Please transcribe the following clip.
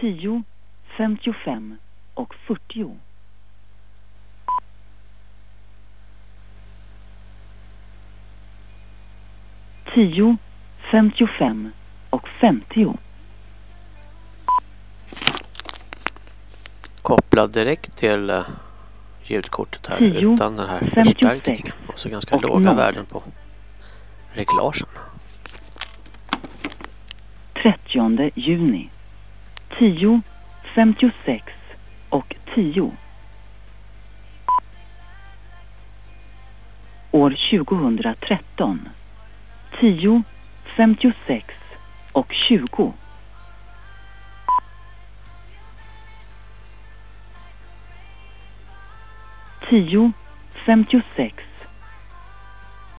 10, 55 och 40. Tio, femtiofem och femtio. Kopplad direkt till eh, ljudkortet här 10, utan den här 56 förstärkningen. Och så ganska och låga noll. värden på reglagen. 30 juni. 10, 56 och 10. År 2013. 10, 56 och 20. Tio, femtiosex